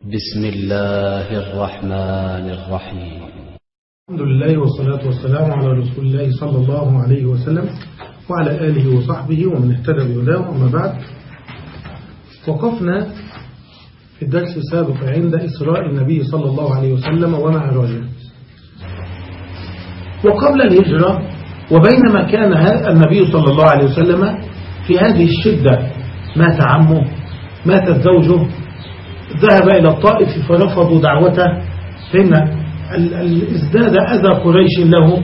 بسم الله الرحمن الرحيم. الحمد لله والصلاة والسلام على رسول الله صلى الله عليه وسلم وعلى آله وصحبه ومن اهتدى بهداه. أما بعد وقفنا في الدرس السابق عند إسراء النبي صلى الله عليه وسلم ومعراجه. وقبل الهجرة وبينما كان النبي صلى الله عليه وسلم في هذه الشدة مات عمه ماتت زوجه ذهب إلى الطائف فرفضوا دعوته فإن ازداد أذى قريش له.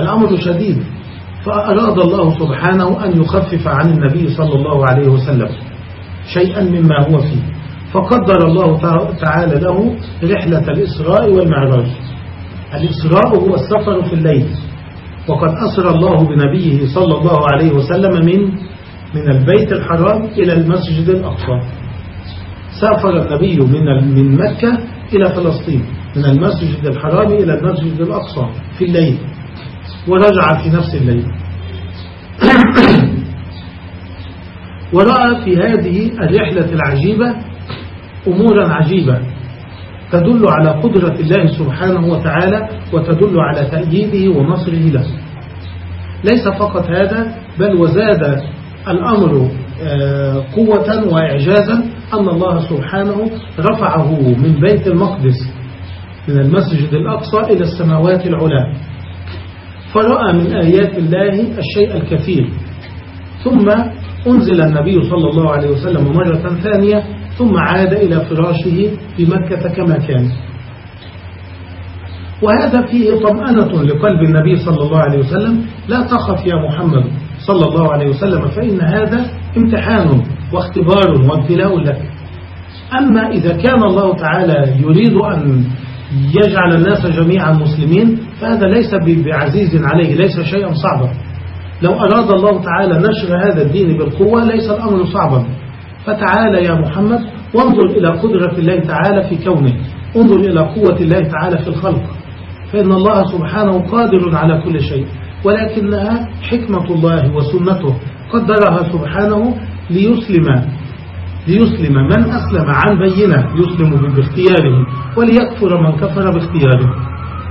الأمر شديد. فأراد الله سبحانه أن يخفف عن النبي صلى الله عليه وسلم شيئا مما هو فيه. فقدر الله تعالى له رحلة الإسراء والمعراج. الإسراء هو السفر في الليل. وقد أسرى الله بنبيه صلى الله عليه وسلم من من البيت الحرام إلى المسجد الأقصى. سافر النبي من من مكة إلى فلسطين من المسجد الحرام إلى المسجد الأقصى في الليل ورجع في نفس الليل. ورأى في هذه الرحلة العجيبة أمورا عجيبة تدل على قدرة الله سبحانه وتعالى وتدل على تأييده ونصره له. ليس فقط هذا بل وزاد الأمر قوة وإعجازا أن الله سبحانه رفعه من بيت المقدس من المسجد الأقصى إلى السماوات العلا فرأى من آيات الله الشيء الكثير. ثم أنزل النبي صلى الله عليه وسلم مرة ثانية ثم عاد إلى فراشه في مكة كما كان. وهذا فيه طمأنة لقلب النبي صلى الله عليه وسلم لا تخف يا محمد. صلى الله عليه وسلم فإن هذا امتحان واختبار وابتلاء لك. أما إذا كان الله تعالى يريد أن يجعل الناس جميعا مسلمين فهذا ليس بعزيز عليه ليس شيئا صعبا. لو أراد الله تعالى نشر هذا الدين بالقوة ليس الأمر صعبا. فتعالى يا محمد وانظر إلى قدرة الله تعالى في كونه. انظر إلى قوة الله تعالى في الخلق. فإن الله سبحانه قادر على كل شيء. ولكنها حكمة الله وسنته. قدرها سبحانه ليسلم ليسلم من أسلم عن بينة يسلم باختياره وليكفر من كفر باختياره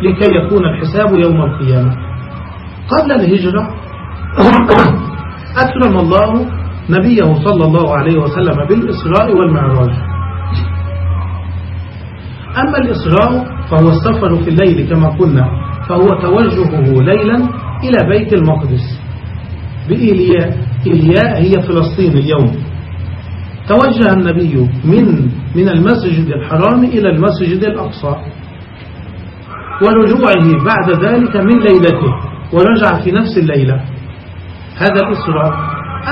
لكي يكون الحساب يوم القيامة. قبل الهجرة أكرم الله نبيه صلى الله عليه وسلم بالإسراء والمعراج. أما الإسراء فهو السفر في الليل كما قلنا فهو توجهه ليلا إلى بيت المقدس. بإيلياء إيلياء هي فلسطين اليوم. توجه النبي من من المسجد الحرام إلى المسجد الأقصى. ورجوعه بعد ذلك من ليلته. ورجع في نفس الليلة. هذا الإسراء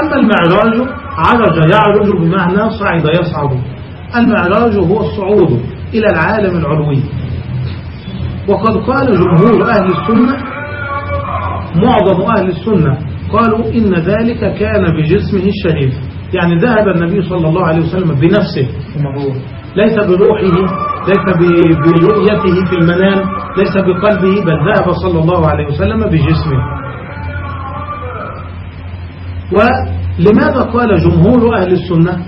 أما المعراج عرج يعرج بمعنى صعد يصعد. المعراج هو الصعود إلى العالم العلوي. وقد قال جمهور أهل السنة معظم أهل السنة قالوا إن ذلك كان بجسمه الشريف يعني ذهب النبي صلى الله عليه وسلم بنفسه. ليس بروحه ليس برؤيته في المنام ليس بقلبه بل ذهب صلى الله عليه وسلم بجسمه. ولماذا قال جمهور أهل السنة؟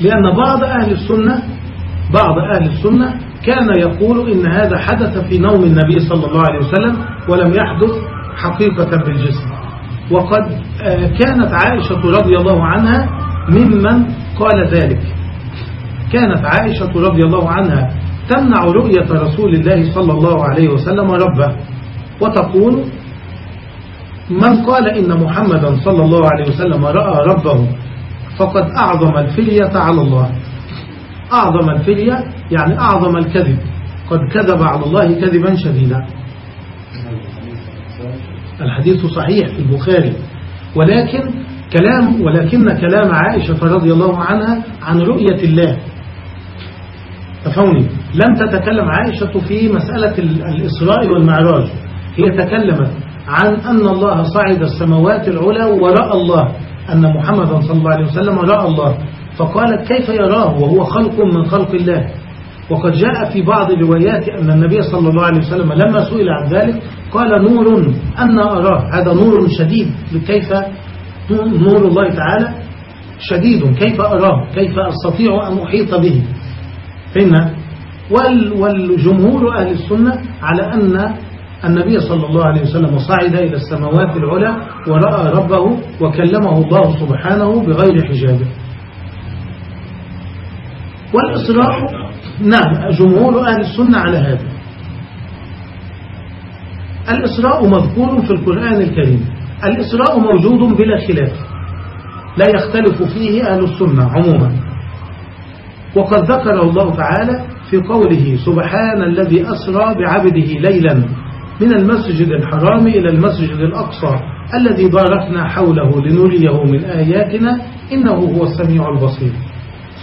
لأن بعض أهل السنة بعض أهل السنة كان يقول إن هذا حدث في نوم النبي صلى الله عليه وسلم ولم يحدث حقيقة بالجسم. وقد كانت عائشة رضي الله عنها ممن قال ذلك. كانت عائشة رضي الله عنها تمنع رؤية رسول الله صلى الله عليه وسلم ربه وتقول من قال إن محمدا صلى الله عليه وسلم رأى ربه فقد أعظم الفلية على الله. أعظم الفلية يعني أعظم الكذب. قد كذب على الله كذبا شديدا. الحديث صحيح في البخاري. ولكن كلام ولكن كلام عائشة رضي الله عنها عن رؤية الله. تفهمني لم تتكلم عائشة في مسألة الإسراء والمعراج. هي تكلمت عن أن الله صعد السماوات العلى ورأى الله. أن محمدا صلى الله عليه وسلم رأى الله. فقالت كيف يراه وهو خلق من خلق الله؟ وقد جاء في بعض الروايات أن النبي صلى الله عليه وسلم لما سئل عن ذلك قال نور أن أراه. هذا نور شديد. كيف نور الله تعالى شديد. كيف أراه؟ كيف أستطيع أن أحيط به؟ فهمنا؟ والجمهور أهل السنة على أن النبي صلى الله عليه وسلم صعد إلى السماوات العلى ورأى ربه وكلمه الله سبحانه بغير حجابه. والإسراء نعم جمهور أهل السنة على هذا. الإسراء مذكور في القرآن الكريم. الإسراء موجود بلا خلاف. لا يختلف فيه أهل السنة عموما. وقد ذكر الله تعالى في قوله سبحان الذي أسرى بعبده ليلا من المسجد الحرام إلى المسجد الأقصى الذي باركنا حوله لنريه من آياتنا إنه هو السميع البصير.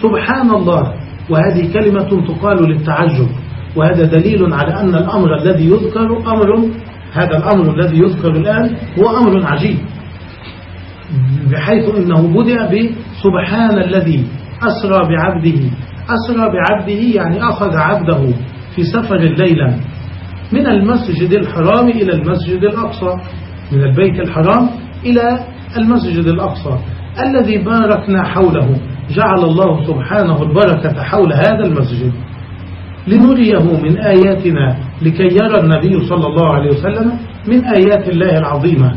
سبحان الله وهذه كلمة تقال للتعجب. وهذا دليل على أن الأمر الذي يذكر أمر هذا الأمر الذي يذكر الآن هو أمر عجيب. بحيث إنه بدأ بسبحان الذي أسرى بعبده. أسرى بعبده يعني أخذ عبده في سفر الليلة من المسجد الحرام إلى المسجد الأقصى من البيت الحرام إلى المسجد الأقصى. الذي باركنا حوله. جعل الله سبحانه البركة حول هذا المسجد لنريه من آياتنا لكي يرى النبي صلى الله عليه وسلم من آيات الله العظيمة.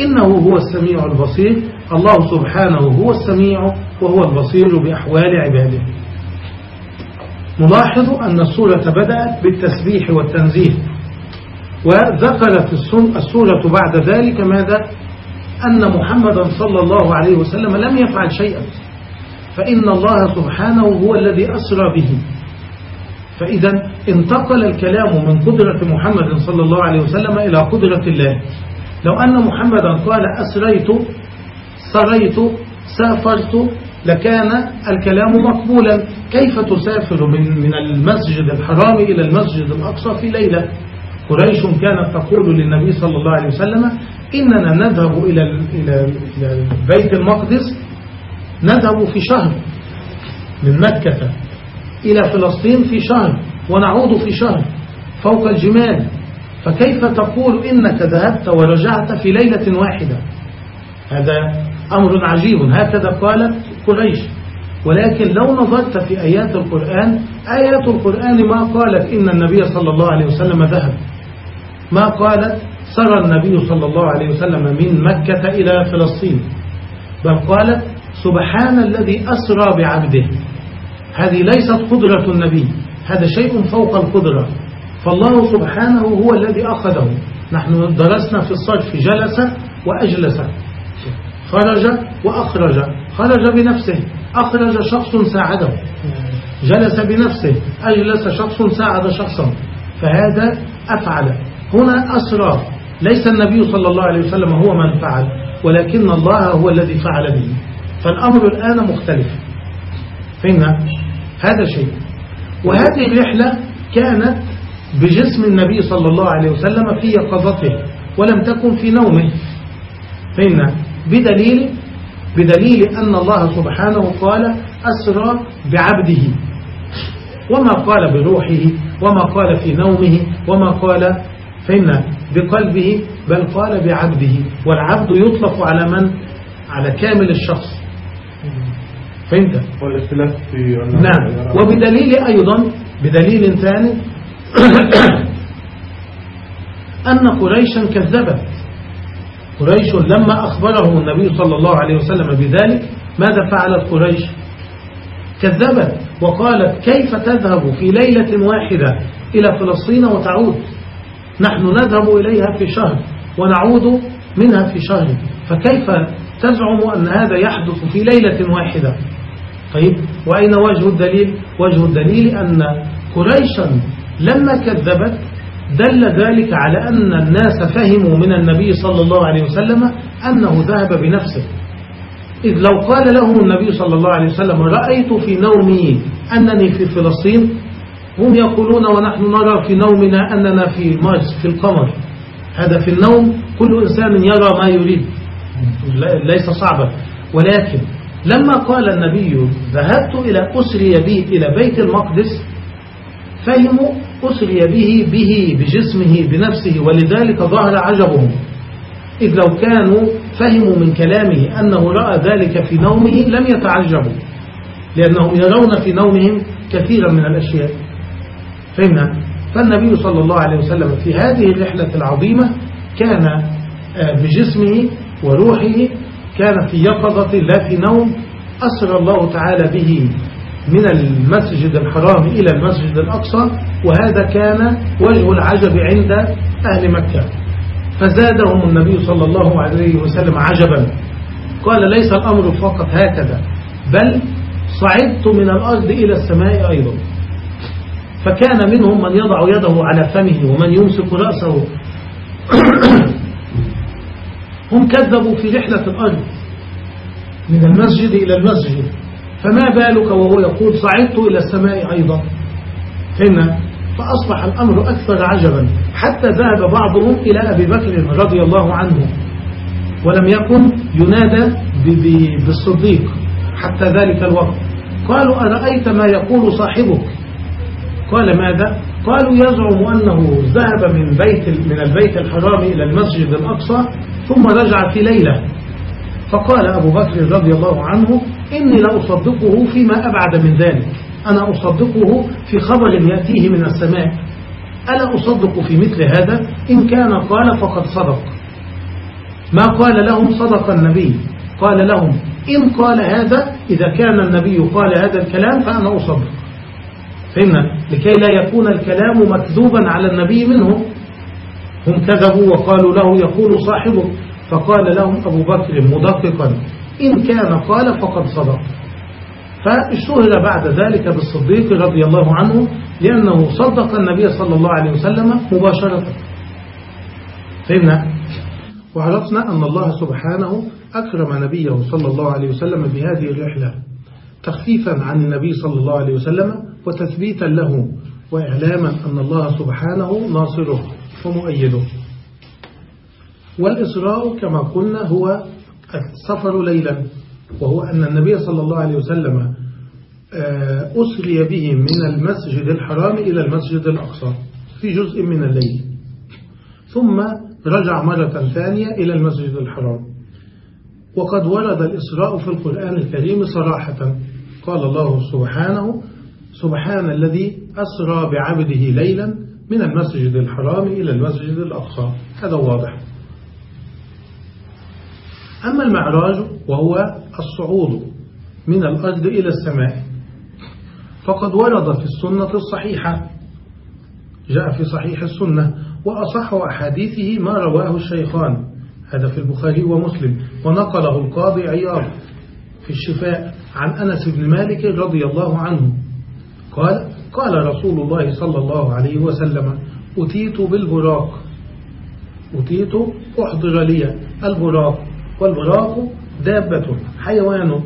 إنه هو السميع البصير. الله سبحانه هو السميع وهو البصير بأحوال عباده. نلاحظ أن السورة بدأت بالتسبيح والتنزيه وذكرت السورة بعد ذلك ماذا؟ أن محمدا صلى الله عليه وسلم لم يفعل شيئا. فإن الله سبحانه هو الذي أسرى به. فإذا انتقل الكلام من قدرة محمد صلى الله عليه وسلم إلى قدرة الله. لو أن محمدا قال أسريت سريت سافرت لكان الكلام مقبولا. كيف تسافر من من المسجد الحرام إلى المسجد الأقصى في ليلة؟ قريش كانت تقول للنبي صلى الله عليه وسلم إننا نذهب إلى إلى بيت المقدس نذهب في شهر من مكة إلى فلسطين في شهر ونعود في شهر فوق الجمال. فكيف تقول إنك ذهبت ورجعت في ليلة واحدة؟ هذا أمر عجيب. هكذا قالت قريش. ولكن لو نظرت في آيات القرآن آيات القرآن ما قالت إن النبي صلى الله عليه وسلم ذهب. ما قالت سرى النبي صلى الله عليه وسلم من مكة إلى فلسطين. بل قالت سبحان الذي أسرى بعبده. هذه ليست قدرة النبي. هذا شيء فوق القدرة. فالله سبحانه هو الذي أخذه. نحن درسنا في الصرف جلس وأجلس. خرج وأخرج. خرج بنفسه. أخرج شخص ساعده. جلس بنفسه. أجلس شخص ساعد شخصا. فهذا أفعل. هنا أسرى. ليس النبي صلى الله عليه وسلم هو من فعل ولكن الله هو الذي فعل به. فالأمر الآن مختلف. فهمنا؟ هذا شيء. وهذه الرحلة كانت بجسم النبي صلى الله عليه وسلم في يقظته ولم تكن في نومه. فهمنا؟ بدليل بدليل أن الله سبحانه قال أسرى بعبده. وما قال بروحه وما قال في نومه وما قال فهمنا؟ بقلبه بل قال بعبده. والعبد يطلق على من؟ على كامل الشخص. فهمت والاختلاف في نعم. وبدليل أيضا؟ بدليل ثاني. أن قريشا كذبت. قريش لما أخبره النبي صلى الله عليه وسلم بذلك ماذا فعلت قريش؟ كذبت وقالت كيف تذهب في ليلة واحدة إلى فلسطين وتعود؟ نحن نذهب إليها في شهر ونعود منها في شهر. فكيف تزعم أن هذا يحدث في ليلة واحدة. طيب وأين وجه الدليل؟ وجه الدليل أن قريشا لما كذبت دل ذلك على أن الناس فهموا من النبي صلى الله عليه وسلم أنه ذهب بنفسه. إذ لو قال لهم النبي صلى الله عليه وسلم رأيت في نومي أنني في فلسطين؟ هم يقولون ونحن نرى في نومنا أننا في مارس في القمر. هذا في النوم كل إنسان يرى ما يريد. ليس صعبا. ولكن لما قال النبي ذهبت إلى أسري به إلى بيت المقدس فهموا أسري به به بجسمه بنفسه ولذلك ظهر عجبهم. إذ لو كانوا فهموا من كلامه أنه رأى ذلك في نومه لم يتعجبوا لأنهم يرون في نومهم كثيرا من الأشياء. فهمنا؟ فالنبي صلى الله عليه وسلم في هذه الرحلة العظيمة كان آه، بجسمه وروحه كان في يقظة لا في نوم أسر الله تعالى به من المسجد الحرام إلى المسجد الأقصى وهذا كان وجه العجب عند أهل مكة. فزادهم النبي صلى الله عليه وسلم عجبا. قال ليس الأمر فقط هكذا بل صعدت من الأرض إلى السماء أيضا. فكان منهم من يضع يده على فمه ومن يمسك رأسه. هم كذبوا في رحلة الأرض من المسجد إلى المسجد. فما بالك وهو يقول صعدت إلى السماء أيضا فهمنا فأصبح الأمر أكثر عجبا. حتى ذهب بعضهم إلى أبي بكر رضي الله عنه ولم يكن ينادى بالصديق حتى ذلك الوقت. قالوا أرأيت ما يقول صاحبك؟ قال ماذا؟ قالوا يزعم أنه ذهب من بيت من البيت الحرام إلى المسجد الأقصى ثم رجع في ليلة. فقال أبو بكر رضي الله عنه إني لأصدقه فيما أبعد من ذلك. أنا أصدقه في خبر يأتيه من السماء. ألا أصدق في مثل هذا؟ إن كان قال فقد صدق. ما قال لهم صدق النبي. قال لهم إن قال هذا إذا كان النبي قال هذا الكلام فأنا أصدق. فهمنا لكي لا يكون الكلام مكذوبا على النبي منهم هم كذبوا وقالوا له يقول صاحبه. فقال لهم أبو بكر مدققا إن كان قال فقد صدق. فاشتهر بعد ذلك بالصديق رضي الله عنه لأنه صدق النبي صلى الله عليه وسلم مباشرة. فهمنا وعرفنا أن الله سبحانه أكرم نبيه صلى الله عليه وسلم بهذه الرحلة تخفيفا عن النبي صلى الله عليه وسلم وتثبيتا له وإعلاما أن الله سبحانه ناصره. ومؤيده والإسراء كما قلنا هو السفر ليلا وهو أن النبي صلى الله عليه وسلم آه، أسري به من المسجد الحرام إلى المسجد الأقصى في جزء من الليل. ثم رجع مرة ثانية إلى المسجد الحرام. وقد ورد الإسراء في القرآن الكريم صراحة. قال الله سبحانه سبحان الذي أسرى بعبده ليلا من المسجد الحرام إلى المسجد الأقصى. هذا واضح. أما المعراج وهو الصعود من الأرض إلى السماء فقد ورد في السنة الصحيحة جاء في صحيح السنة وأصح أحاديثه ما رواه الشيخان هذا في البخاري ومسلم ونقله القاضي عياض في الشفاء عن أنس بن مالك رضي الله عنه. قال قال رسول الله صلى الله عليه وسلم أتيت بالبراق أتيت أحضر لي البراق والبراق دابة حيوان.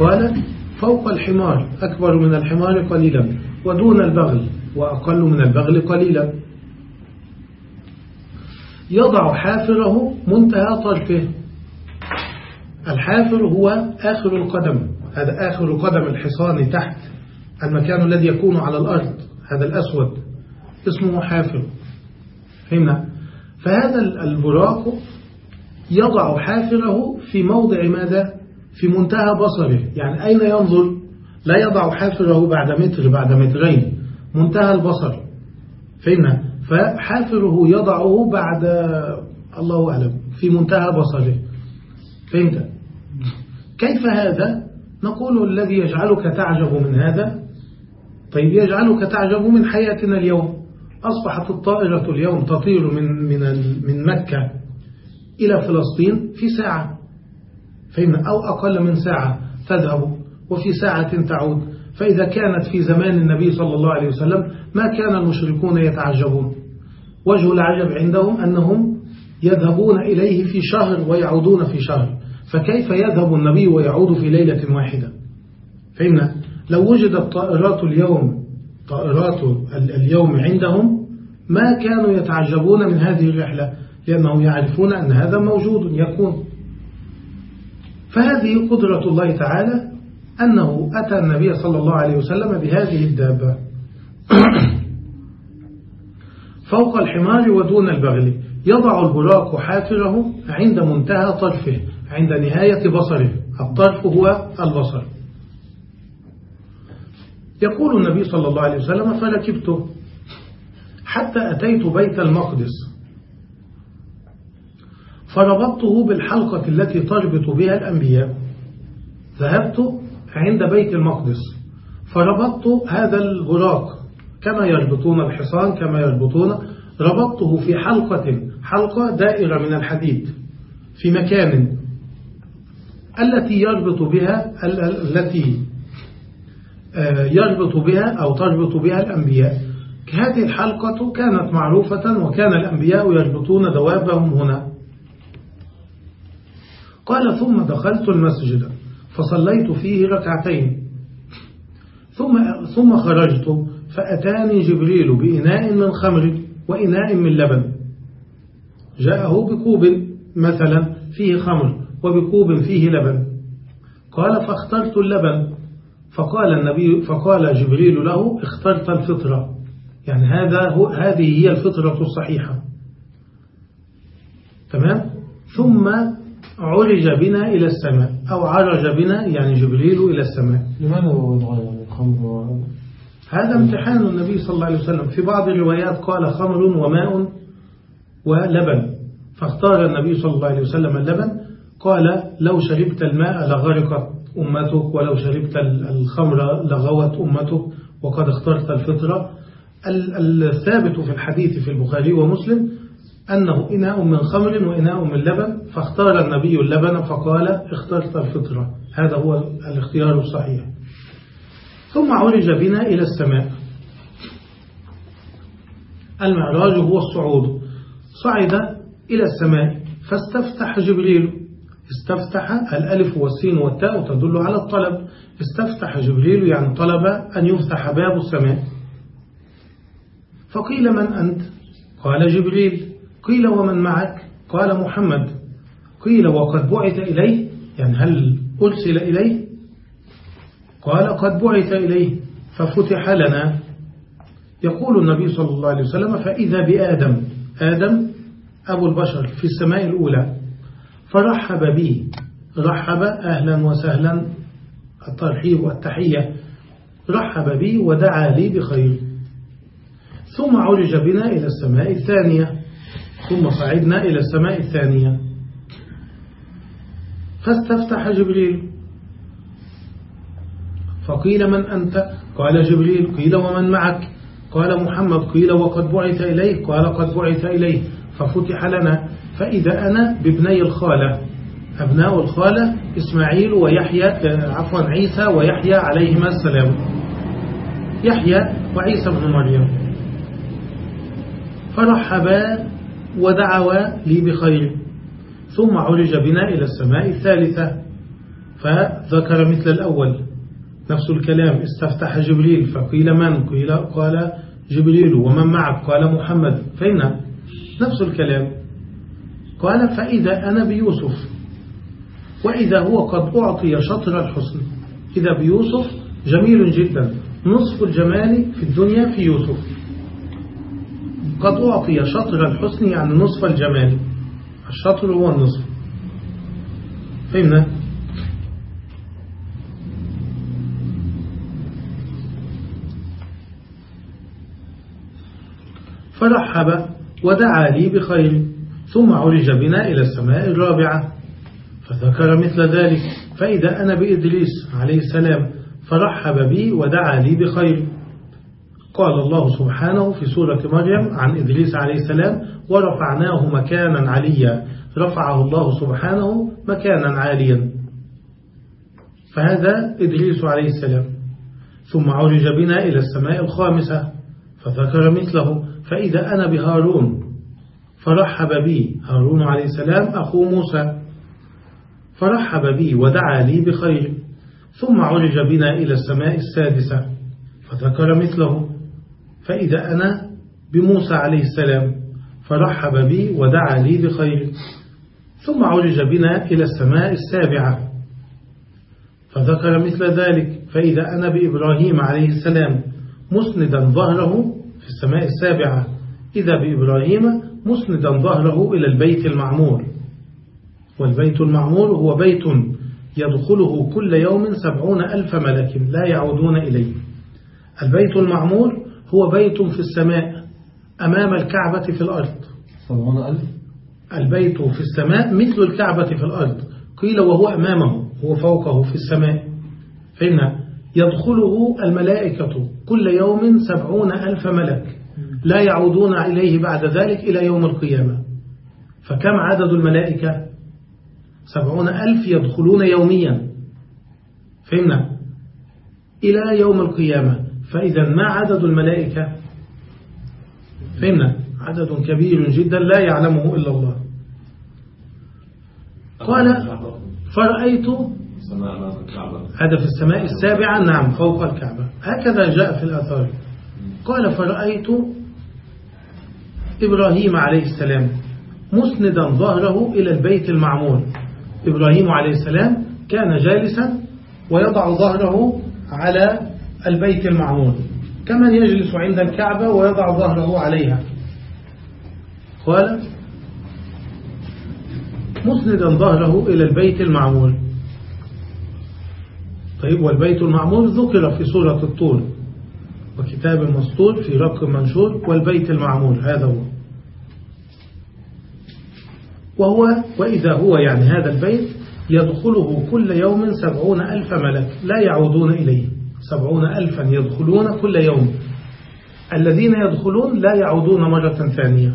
قال فوق الحمار أكبر من الحمار قليلا ودون البغل وأقل من البغل قليلا. يضع حافره منتهى طرفه. الحافر هو آخر القدم هذا آخر قدم الحصان تحت. المكان الذي يكون على الأرض هذا الأسود اسمه حافر. فهمنا؟ فهذا البراق يضع حافره في موضع ماذا؟ في منتهى بصره. يعني أين ينظر؟ لا يضع حافره بعد متر بعد مترين. منتهى البصر. فهمنا؟ فحافره يضعه بعد الله أعلم في منتهى بصره. فهمت؟ كيف هذا؟ نقول الذي يجعلك تعجب من هذا طيب يجعلك تعجب من حياتنا اليوم. أصبحت الطائرة اليوم تطير من من من مكة إلى فلسطين في ساعة. فهمنا أو أقل من ساعة تذهب وفي ساعة تعود. فإذا كانت في زمان النبي صلى الله عليه وسلم ما كان المشركون يتعجبون. وجه العجب عندهم أنهم يذهبون إليه في شهر ويعودون في شهر. فكيف يذهب النبي ويعود في ليلة واحدة؟ فهمنا لو وجدت طائرات اليوم طائرات اليوم عندهم ما كانوا يتعجبون من هذه الرحلة لأنهم يعرفون أن هذا موجود يكون. فهذه قدرة الله تعالى أنه أتى النبي صلى الله عليه وسلم بهذه الدابة. فوق الحمار ودون البغل يضع البراق حافره عند منتهى طرفه عند نهاية بصره. الطرف هو البصر. يقول النبي صلى الله عليه وسلم فركبت حتى أتيت بيت المقدس. فربطته بالحلقة التي تربط بها الأنبياء. ذهبت عند بيت المقدس. فربطت هذا البراق كما يربطون الحصان كما يربطون. ربطته في حلقة حلقة دائرة من الحديد في مكان التي يربط بها التي يربط بها أو تربط بها الأنبياء. هذه الحلقة كانت معروفة وكان الأنبياء يربطون دوابهم هنا. قال ثم دخلت المسجد فصليت فيه ركعتين. ثم ثم خرجت فأتاني جبريل بإناء من خمر وإناء من لبن. جاءه بكوب مثلا فيه خمر وبكوب فيه لبن. قال فاخترت اللبن. فقال النبي فقال جبريل له اخترت الفطرة. يعني هذا هو هذه هي الفطرة الصحيحة. تمام؟ ثم عرج بنا إلى السماء أو عرج بنا يعني جبريل إلى السماء. لماذا وضع الخمر هذا امتحان النبي صلى الله عليه وسلم. في بعض الروايات قال خمر وماء ولبن. فاختار النبي صلى الله عليه وسلم اللبن قال لو شربت الماء لغرقت. أمتك ولو شربت الخمر لغوت أمتك وقد اخترت الفطرة. الثابت في الحديث في البخاري ومسلم أنه إناء من خمر وإناء من لبن فاختار النبي اللبن فقال اخترت الفطرة. هذا هو الاختيار الصحيح. ثم عرج بنا إلى السماء. المعراج هو الصعود. صعد إلى السماء فاستفتح جبريل. استفتح الألف والسين والتاء تدل على الطلب. استفتح جبريل يعني طلب أن يفتح باب السماء. فقيل من أنت؟ قال جبريل. قيل ومن معك؟ قال محمد. قيل وقد بعث إليه. يعني هل أرسل إليه؟ قال قد بعث إليه. ففتح لنا. يقول النبي صلى الله عليه وسلم فإذا بآدم آدم أبو البشر في السماء الأولى. فرحب بي رحب أهلا وسهلا. الترحيب والتحية. رحب بي ودعا لي بخير. ثم عرج بنا إلى السماء الثانية. ثم صعدنا إلى السماء الثانية. فاستفتح جبريل. فقيل من أنت؟ قال جبريل. قيل ومن معك؟ قال محمد. قيل وقد بعث إليه قال قد بعث إليه ففتح لنا. فإذا أنا بابني الخالة أبناء الخالة إسماعيل ويحيى عفوا عيسى ويحيى عليهما السلام. يحيى وعيسى بن مريم. فرحبا ودعوا لي بخير. ثم عرج بنا إلى السماء الثالثة فذكر مثل الأول. نفس الكلام استفتح جبريل فقيل من؟ قيل قال جبريل ومن معك؟ قال محمد. فإن نفس الكلام. قال فإذا أنا بيوسف وإذا هو قد أعطي شطر الحسن. إذا بيوسف جميل جدا. نصف الجمال في الدنيا في يوسف. قد أعطي شطر الحسن يعني نصف الجمال. الشطر هو النصف. فهمنا؟ فرحب ودعا لي بخير. ثم عرج بنا إلى السماء الرابعة فذكر مثل ذلك. فإذا أنا بإدريس عليه السلام فرحب بي ودعا لي بخير. قال الله سبحانه في سورة مريم عن إدريس عليه السلام ورفعناه مكانا عليا. رفعه الله سبحانه مكانا عاليا. فهذا إدريس عليه السلام. ثم عرج بنا إلى السماء الخامسة فذكر مثله. فإذا أنا بهارون فرحب بي. هارون عليه السلام أخو موسى. فرحب بي ودعا لي بخير. ثم عرج بنا إلى السماء السادسة فذكر مثله. فإذا أنا بموسى عليه السلام فرحب بي ودعا لي بخير. ثم عرج بنا إلى السماء السابعة فذكر مثل ذلك. فإذا أنا بإبراهيم عليه السلام مسندا ظهره في السماء السابعة. إذا بإبراهيم مسندا ظهره إلى البيت المعمور. والبيت المعمور هو بيت يدخله كل يوم سبعون ألف ملك لا يعودون إليه. البيت المعمور هو بيت في السماء أمام الكعبة في الأرض. سبعون ألف؟ البيت في السماء مثل الكعبة في الأرض. قيل وهو أمامه هو فوقه في السماء. فإن يدخله الملائكة كل يوم سبعون ألف ملك. لا يعودون إليه بعد ذلك إلى يوم القيامة. فكم عدد الملائكة؟ سبعون ألف يدخلون يوميا. فهمنا؟ إلى يوم القيامة. فإذا ما عدد الملائكة؟ فهمنا؟ عدد كبير جدا لا يعلمه إلا الله. قال فرأيت هذا في السماء السابعة. نعم فوق الكعبة. هكذا جاء في الأثار. قال فرأيت إبراهيم عليه السلام مسندا ظهره إلى البيت المعمور. إبراهيم عليه السلام كان جالسا ويضع ظهره على البيت المعمور. كمن يجلس عند الكعبة ويضع ظهره عليها. قال مسندا ظهره إلى البيت المعمور. طيب والبيت المعمور ذكر في سورة الطول وكتاب مسطور في رق منشور والبيت المعمور هذا هو. وهو وإذا هو يعني هذا البيت يدخله كل يوم سبعون ألف ملك لا يعودون إليه. سبعون ألفا يدخلون كل يوم. الذين يدخلون لا يعودون مرة ثانية.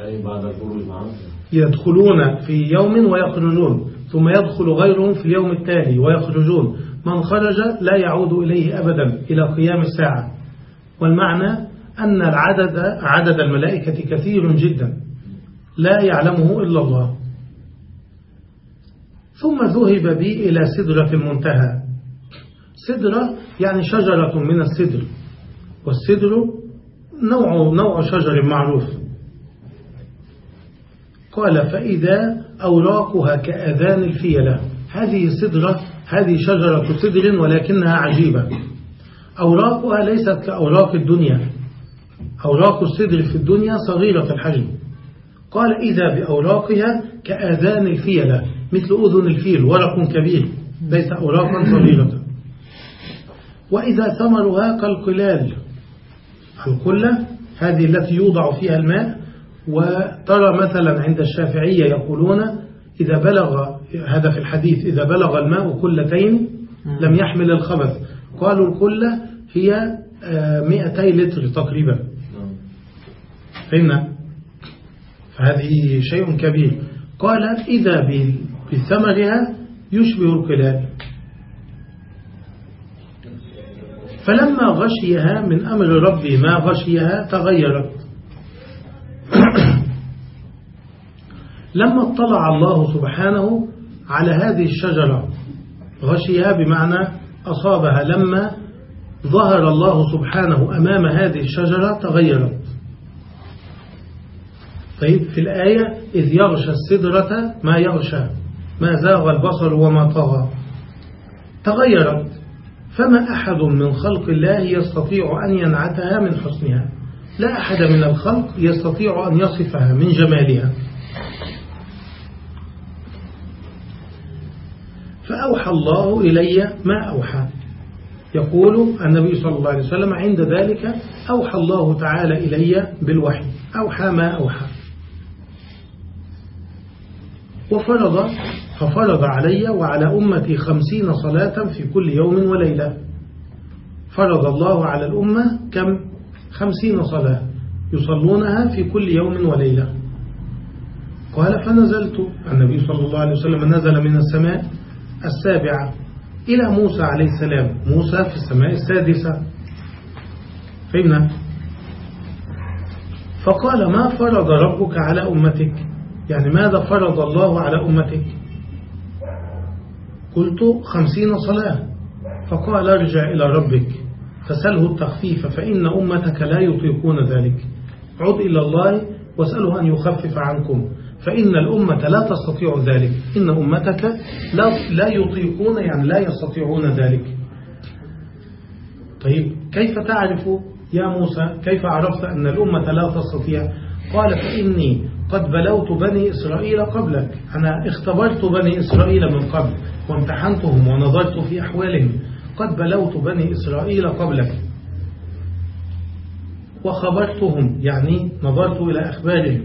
أي بعد الخروج يدخلون في يوم ويخرجون ثم يدخل غيرهم في اليوم التالي ويخرجون. من خرج لا يعود إليه أبدا إلى قيام الساعة. والمعنى أن العدد عدد الملائكة كثير جدا. لا يعلمه إلا الله. ثم ذهب بي إلى سدرة المنتهى. سدرة يعني شجرة من السدر. والسدر نوع, نوع شجر معروف. قال فإذا أوراقها كأذان الفيلة. هذه سدرة هذه شجرة سدر ولكنها عجيبة. أوراقها ليست كأوراق الدنيا. أوراق السدر في الدنيا صغيرة الحجم. قال إذا بأوراقها كآذان الفيلة مثل أذن الفيل ورق كبير ليس أوراقا صغيرة. وإذا ثمرها كالقلال. القلة هذه التي يوضع فيها الماء وترى مثلا عند الشافعية يقولون إذا بلغ هذا في الحديث إذا بلغ الماء كلتين لم يحمل الخبث. قالوا الكلة هي 200 لتر تقريبا. فهمنا؟ فهذه شيء كبير. قال إذا بثمرها يشبه القلال. فلما غشيها من أمر ربي ما غشيها تغيرت. لما اطلع الله سبحانه على هذه الشجرة غشيها بمعنى أصابها. لما ظهر الله سبحانه أمام هذه الشجرة تغيرت. طيب في الآية إذ يغشى السدرة ما يغشى ما زاغ البصر وما طغى. تغيرت فما أحد من خلق الله يستطيع أن ينعتها من حسنها؟ لا أحد من الخلق يستطيع أن يصفها من جمالها. فأوحى الله إلي ما أوحى. يقول النبي صلى الله عليه وسلم عند ذلك أوحى الله تعالى إلي بالوحي. أوحى ما أوحى. وفرض ففرض علي وعلى أمتي خمسين صلاة في كل يوم وليلة. فرض الله على الأمة كم؟ خمسين صلاة يصلونها في كل يوم وليلة. قال فنزلت. النبي صلى الله عليه وسلم نزل من السماء السابعة إلى موسى عليه السلام. موسى في السماء السادسة. فهمنا؟ فقال ما فرض ربك على أمتك؟ يعني ماذا فرض الله على أمتك؟ قلت خمسين صلاة. فقال ارجع إلى ربك فسله التخفيف فإن أمتك لا يطيقون ذلك. عد إلى الله واسأله أن يخفف عنكم. فإن الأمة لا تستطيع ذلك. إن أمتك لا, لا يطيقون يعني لا يستطيعون ذلك. طيب كيف تعرف يا موسى كيف عرفت أن الأمة لا تستطيع؟ قال فإني قد بلوت بني إسرائيل قبلك. أنا اختبرت بني إسرائيل من قبل وامتحنتهم ونظرت في أحوالهم. قد بلوت بني إسرائيل قبلك. وخبرتهم يعني نظرت إلى أخبارهم.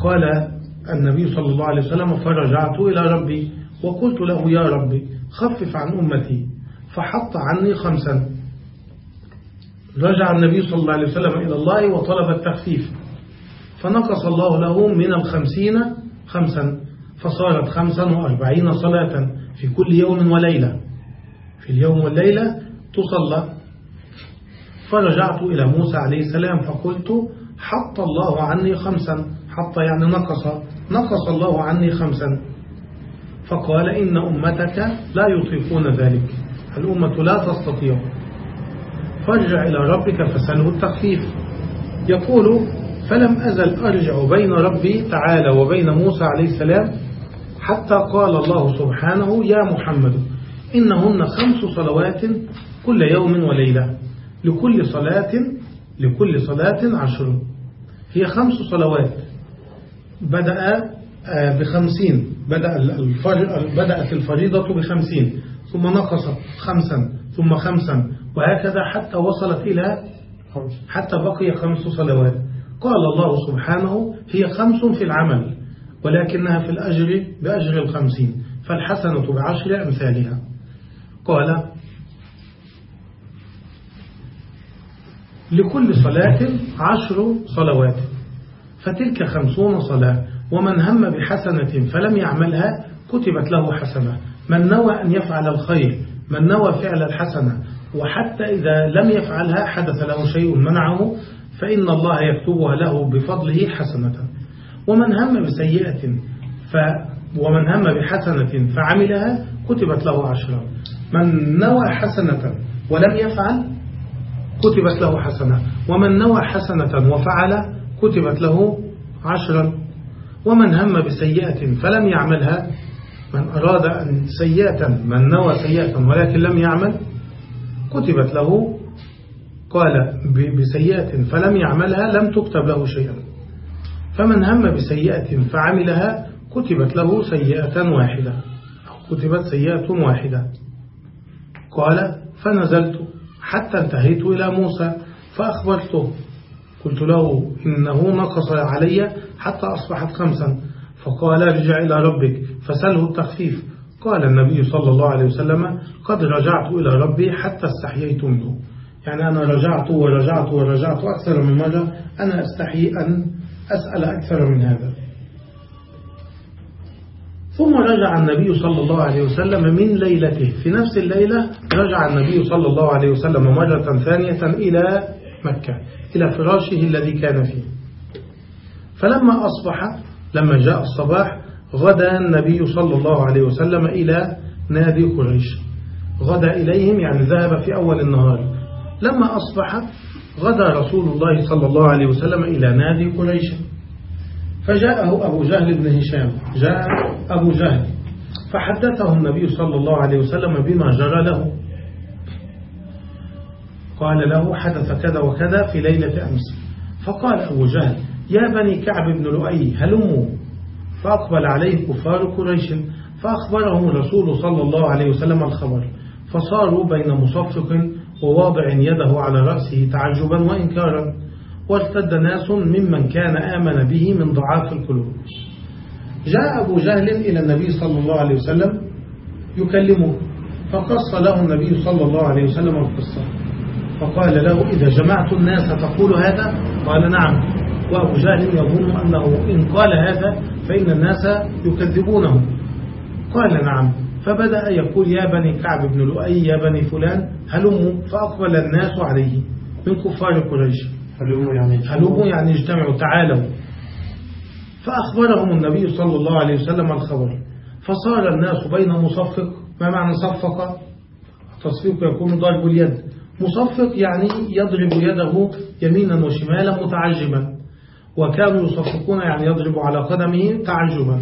قال النبي صلى الله عليه وسلم فرجعت إلى ربي وقلت له يا ربي خفف عن أمتي فحط عني خمسا. رجع النبي صلى الله عليه وسلم إلى الله وطلب التخفيف. فنقص الله له من الخمسين خمسا فصارت خمسا وأربعين صلاة في كل يوم وليلة. في اليوم والليلة تصلى. فرجعت إلى موسى عليه السلام فقلت حط الله عني خمسا. حط يعني نقص. نقص الله عني خمسا. فقال إن أمتك لا يطيقون ذلك. الأمة لا تستطيع. فارجع إلى ربك فسله التخفيف. يقول فلم أزل أرجع بين ربي تعالى وبين موسى عليه السلام حتى قال الله سبحانه يا محمد إنهن خمس صلوات كل يوم وليلة لكل صلاة لكل صلاة عشر. هي خمس صلوات. بدأ آه، بخمسين. بدأ بدأت الفريضة بخمسين. ثم نقصت خمسا ثم خمسا وهكذا حتى وصلت إلى حتى بقي خمس صلوات. قال الله سبحانه هي خمس في العمل ولكنها في الأجر بأجر الخمسين فالحسنة بعشر أمثالها. قال لكل صلاة عشر صلوات فتلك خمسون صلاة ومن هم بحسنة فلم يعملها كتبت له حسنة من نوى أن يفعل الخير من نوى فعل الحسنة وحتى إذا لم يفعلها حدث له شيء منعه فإن الله يكتبها له بفضله حسنة. ومن هم بسيئة ف ومن هم بحسنة فعملها كتبت له عشرة. من نوى حسنة ولم يفعل كتبت له حسنة. ومن نوى حسنة وفعل كتبت له عشرا ومن هم بسيئة فلم يعملها من أراد أن سيئة من نوى سيئة ولكن لم يعمل كتبت له قال بسيئة فلم يعملها لم تكتب له شيئا. فمن هم بسيئة فعملها كتبت له سيئة واحدة. أو كتبت سيئة واحدة. قال فنزلت. حتى انتهيت إلى موسى فأخبرته. قلت له إنه نقص علي حتى أصبحت خمسا. فقال ارجع إلى ربك فسله التخفيف. قال النبي صلى الله عليه وسلم قد رجعت إلى ربي حتى استحييت منه. يعني أنا رجعت ورجعت ورجعت أكثر من مرة أنا أستحي أن أسأل أكثر من هذا. ثم رجع النبي صلى الله عليه وسلم من ليلته. في نفس الليلة رجع النبي صلى الله عليه وسلم مرة ثانية إلى مكة إلى فراشه الذي كان فيه. فلما أصبح لما جاء الصباح غدا النبي صلى الله عليه وسلم إلى نادي قريش. غدا إليهم يعني ذهب في أول النهار. لما أصبح غدا رسول الله صلى الله عليه وسلم إلى نادي قريش. فجاءه أبو جهل بن هشام. جاء أبو جهل. فحدثه النبي صلى الله عليه وسلم بما جرى له. قال له حدث كذا وكذا في ليلة أمس. فقال أبو جهل يا بني كعب بن لؤي هلموا فأقبل عليه كفار قريش. فأخبرهم الرسول صلى الله عليه وسلم الخبر. فصاروا بين مصفق وواضع يده على رأسه تعجبا وإنكارا وارتد ناس ممن كان آمن به من ضعاف القلوب. جاء أبو جهل إلى النبي صلى الله عليه وسلم يكلمه فقص له النبي صلى الله عليه وسلم القصة. فقال له إذا جمعت الناس تقول هذا؟ قال نعم. وأبو جهل يظن أنه إن قال هذا فإن الناس يكذبونه. قال نعم. فبدأ يقول يا بني كعب بن لؤي يا بني فلان هلموا فأقبل الناس عليه من كفار قريش. هلموا يعني هلموا يعني اجتمعوا تعالوا. فأخبرهم النبي صلى الله عليه وسلم الخبر. فصار الناس بين مصفق ما معنى صفق؟ تصفيق يكون ضرب اليد. مصفق يعني يضرب يده يمينا وشمالا متعجبا. وكانوا يصفقون يعني يضرب على قدمه تعجبا.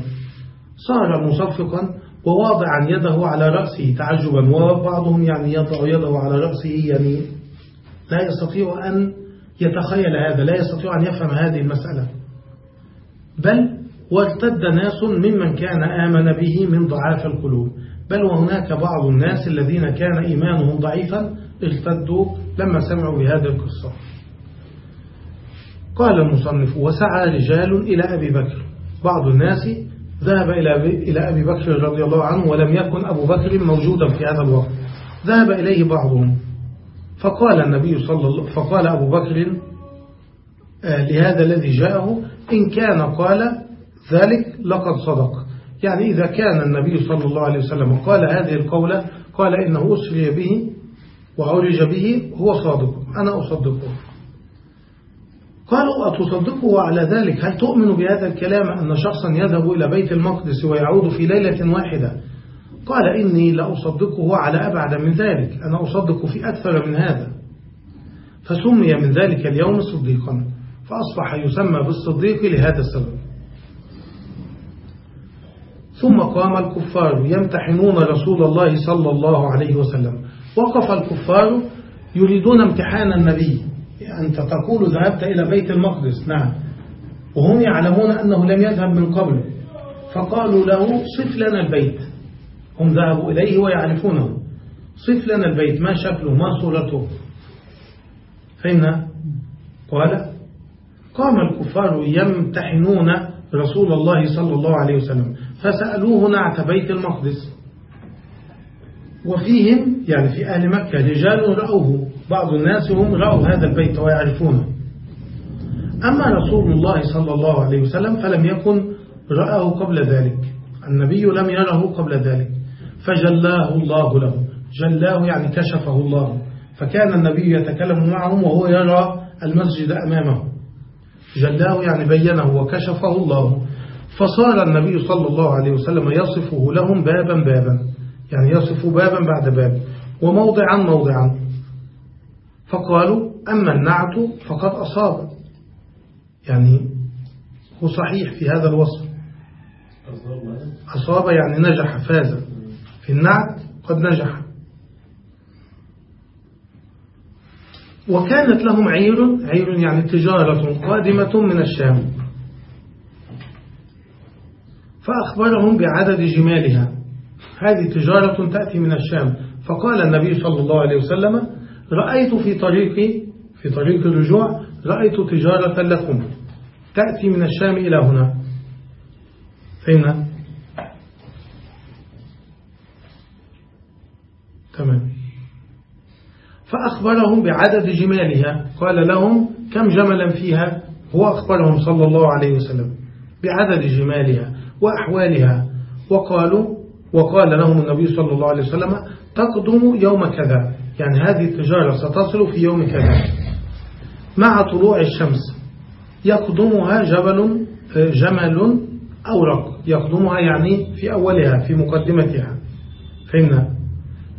صار مصفقا وواضعا يده على رأسه تعجبا. وبعضهم يعني يضع يده على رأسه يعني لا يستطيع أن يتخيل هذا لا يستطيع أن يفهم هذه المسألة. بل وارتد ناس ممن كان آمن به من ضعاف القلوب. بل وهناك بعض الناس الذين كان إيمانهم ضعيفا ارتدوا لما سمعوا بهذه القصة. قال المصنف وسعى رجال إلى أبي بكر. بعض الناس ذهب إلى أبي بكر رضي الله عنه ولم يكن أبو بكر موجودا في هذا الوقت. ذهب إليه بعضهم. فقال النبي صلى الله فقال أبو بكر آه، لهذا الذي جاءه إن كان قال ذلك لقد صدق. يعني إذا كان النبي صلى الله عليه وسلم قال هذه القولة قال إنه أسري به وعرج به هو صادق. أنا أصدقه. قالوا أتصدقه على ذلك؟ هل تؤمن بهذا الكلام أن شخصا يذهب إلى بيت المقدس ويعود في ليلة واحدة؟ قال إني لأصدقه على أبعد من ذلك أنا أصدق في أكثر من هذا. فسمي من ذلك اليوم صديقا فأصبح يسمى بالصديق لهذا السبب. ثم قام الكفار يمتحنون رسول الله صلى الله عليه وسلم. وقف الكفار يريدون امتحان النبي. أنت تقول ذهبت إلى بيت المقدس. نعم. وهم يعلمون أنه لم يذهب من قبل. فقالوا له صف لنا البيت. هم ذهبوا إليه ويعرفونه. صف لنا البيت. ما شكله؟ ما صورته؟ فإن قال قام الكفار يمتحنون رسول الله صلى الله عليه وسلم. فسألوه نعت بيت المقدس. وفيهم يعني في أهل مكة رجال رأوه. بعض الناس هم رأوا هذا البيت ويعرفونه. أما رسول الله صلى الله عليه وسلم فلم يكن رآه قبل ذلك. النبي لم يره قبل ذلك. فجلاه الله له. جلاه يعني كشفه الله. فكان النبي يتكلم معهم وهو يرى المسجد أمامه. جلاه يعني بينه وكشفه الله. فصار النبي صلى الله عليه وسلم يصفه لهم بابا بابا. يعني يصف بابا بعد باب. وموضعا موضعا. فقالوا أما النعت فقد أصاب. يعني هو صحيح في هذا الوصف. أصاب يعني نجح فاز. في النعت قد نجح. وكانت لهم عير عير يعني تجارة قادمة من الشام. فأخبرهم بعدد جمالها. هذه تجارة تأتي من الشام. فقال النبي صلى الله عليه وسلم رأيت في طريقي في طريق الرجوع رأيت تجارة لكم. تأتي من الشام إلى هنا. فين تمام. فأخبرهم بعدد جمالها. قال لهم كم جملا فيها؟ هو أخبرهم صلى الله عليه وسلم. بعدد جمالها وأحوالها. وقالوا وقال لهم النبي صلى الله عليه وسلم تقدم يوم كذا. يعني هذه التجارة ستصل في يوم كذا. مع طلوع الشمس يقدمها جبل جمل أورق. يقدمها يعني في أولها في مقدمتها. فهمنا؟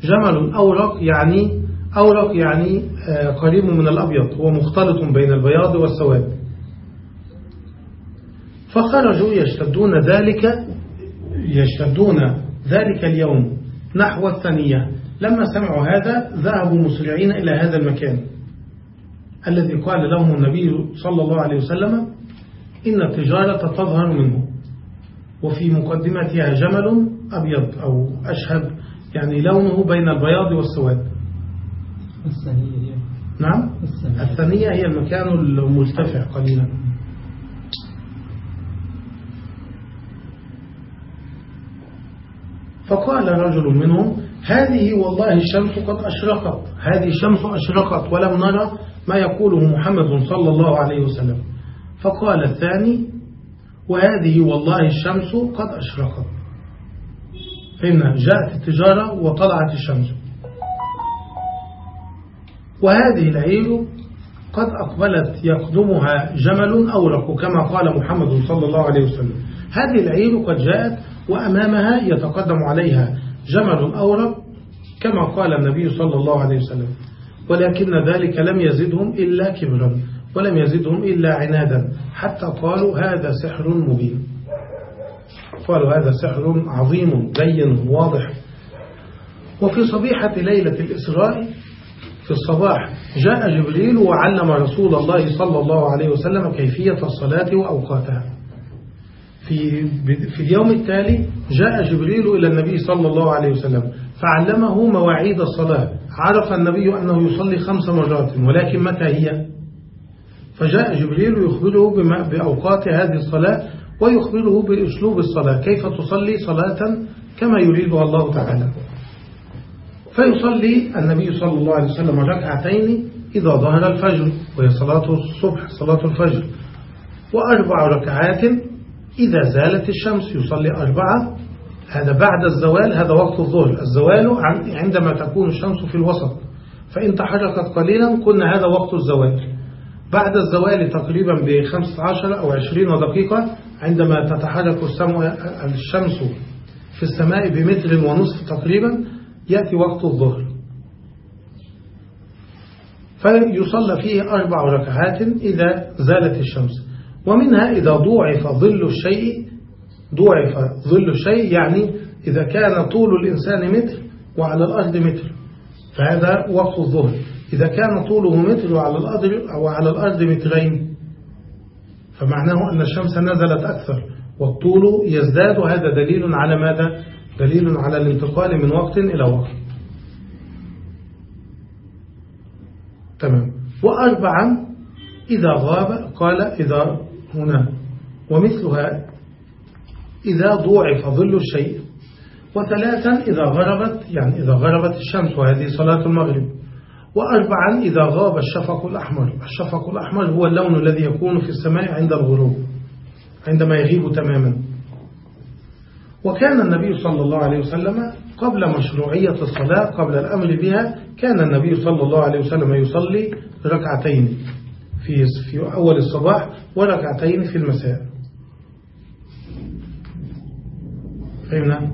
جمل أورق يعني أورق يعني آه، قريب من الأبيض. هو مختلط بين البياض والسواد. فخرجوا يشتدون ذلك يشتدون ذلك اليوم نحو الثانية. لما سمعوا هذا ذهبوا مسرعين إلى هذا المكان الذي قال لهم النبي صلى الله عليه وسلم إن التجارة تظهر منه وفي مقدمتها جمل أبيض أو أشهب يعني لونه بين البياض والسواد. الثانية نعم؟ الثانية هي المكان المرتفع قليلا. فقال رجل منهم هذه والله الشمس قد أشرقت. هذه الشمس أشرقت ولم نرى ما يقوله محمد صلى الله عليه وسلم. فقال الثاني وهذه والله الشمس قد أشرقت. فإن جاءت التجارة وطلعت الشمس. وهذه العير قد أقبلت يقدمها جمل أورق كما قال محمد صلى الله عليه وسلم. هذه العير قد جاءت وأمامها يتقدم عليها. جمل أورق كما قال النبي صلى الله عليه وسلم. ولكن ذلك لم يزدهم إلا كبرا ولم يزدهم إلا عنادا. حتى قالوا هذا سحر مبين. قالوا هذا سحر عظيم بين واضح. وفي صبيحة ليلة الإسراء في الصباح جاء جبريل وعلم رسول الله صلى الله عليه وسلم كيفية الصلاة وأوقاتها. في في اليوم التالي جاء جبريل إلى النبي صلى الله عليه وسلم فعلمه مواعيد الصلاة. عرف النبي أنه يصلي خمس مرات ولكن متى هي؟ فجاء جبريل يخبره بأوقات هذه الصلاة ويخبره بأسلوب الصلاة كيف تصلي صلاة كما يريدها الله تعالى. فيصلي النبي صلى الله عليه وسلم ركعتين إذا ظهر الفجر وهي صلاة الصبح صلاة الفجر وأربع ركعات إذا زالت الشمس يصلي أربعة. هذا بعد الزوال هذا وقت الظهر. الزوال عندما تكون الشمس في الوسط فإن تحركت قليلا قلنا هذا وقت الزوال. بعد الزوال تقريبا ب 15 أو 20 دقيقة عندما تتحرك الشمس في السماء بمتر ونصف تقريبا يأتي وقت الظهر. فيصلى فيه أربع ركعات إذا زالت الشمس. ومنها إذا ضوعف ظل الشيء ضوعف ظل الشيء يعني إذا كان طول الإنسان متر وعلى الأرض متر. فهذا وقت الظهر. إذا كان طوله متر وعلى الأرض, أو على الأرض مترين. فمعناه أن الشمس نزلت أكثر والطول يزداد. هذا دليل على ماذا؟ دليل على الانتقال من وقت إلى وقت. تمام. وأربعا إذا غاب قال إذا هنا ومثلها إذا ضوعف ظل الشيء وثلاثا إذا غربت يعني إذا غربت الشمس وهذه صلاة المغرب وأربعا إذا غاب الشفق الأحمر. الشفق الأحمر هو اللون الذي يكون في السماء عند الغروب عندما يغيب تماما. وكان النبي صلى الله عليه وسلم قبل مشروعية الصلاة قبل الأمر بها كان النبي صلى الله عليه وسلم يصلي ركعتين. في في أول الصباح وركعتين في المساء. فهمنا؟